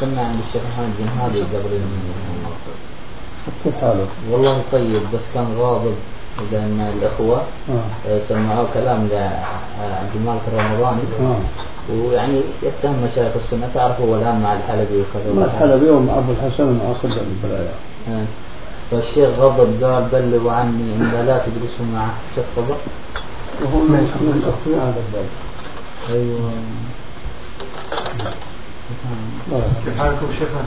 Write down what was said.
كنا عند الشيخ محمد بن هادي قبل يومين كيف حاله؟ والله طيب بس كان غاضب لأن الأخوة آه. آه، سمعوا كلام لعبد الملك الرمضاني آه. ويعني يتهم مشايخ السنة تعرف هو الآن مع الحلبي وكذا الحلبي ومع أبو الحسن بالبلايا آه. فالشيخ غضب قال بلغوا عني إن لا تجلسوا معه شيخ طبع وهو من من أخوي هذا 嗯，对，给他够吃饭。